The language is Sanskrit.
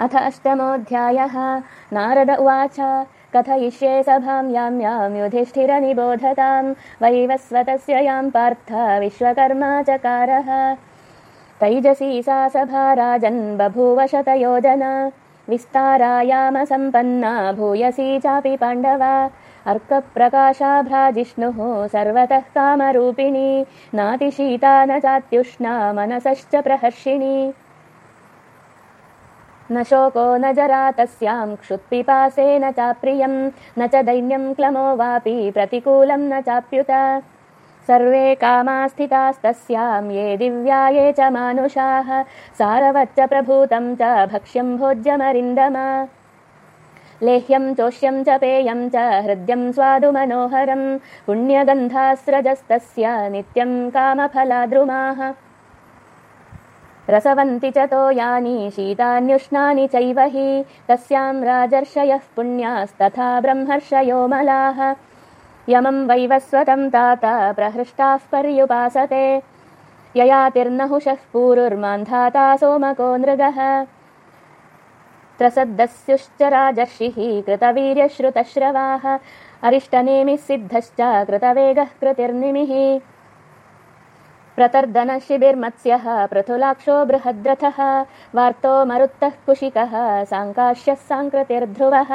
अथ अष्टमोऽध्यायः। नारद उवाच कथयिष्ये सभां यां यां युधिष्ठिरनिबोधतां वैवस्वतस्य यां पार्थ विश्वकर्मा चकारः। तैजसी सा सभा राजन् बभूव शतयोजना विस्तारायामसम्पन्ना भूयसी चापि पाण्डवा। अर्कप्रकाशाभ्राजिष्णुः सर्वतः कामरूपिणी नातिशीता न चात्युष्णा मनसश्च प्रहर्षिणी न शोको न जरा तस्यां क्षुत्पिपासे न चाप्रियं न च दैन्यं क्लमो वापि प्रतिकूलं न चाप्युत। सर्वे कामास्थितास्तस्यां ये दिव्या ये च मानुषाः सारवच्च प्रभूतं च भक्ष्यं भोज्यमरिन्दम। लेह्यं चोष्यं च पेयं च हृद्यं स्वादुमनोहरं पुण्यगन्धास्रजस्तस्य नित्यं कामफलाद्रुमाः रसवन्ति च तोयानि शीतान्युष्णानि चैव हि तस्यां राजर्षयः पुण्यास्तथा ब्रह्मर्षयो मलाः। यमं वैवस्वतं तात प्रहृष्टाः पर्युपासते। ययातिर्नहुषः पूरुर्मान्धाता सोमको नृगः। त्रसद्दस्युश्च राजर्षिः कृतवीर्यश्रुतश्रवाः। अरिष्टनेमिः सिद्धश्च कृतवेगः कृतिर्निमिः प्रतर्दनशिबिर्मत्स्यः पृथुलाक्षो बृहद्रथः वार्तो मरुत्तः कुशिकः साङ्काश्यः साङ्कृतिर्ध्रुवः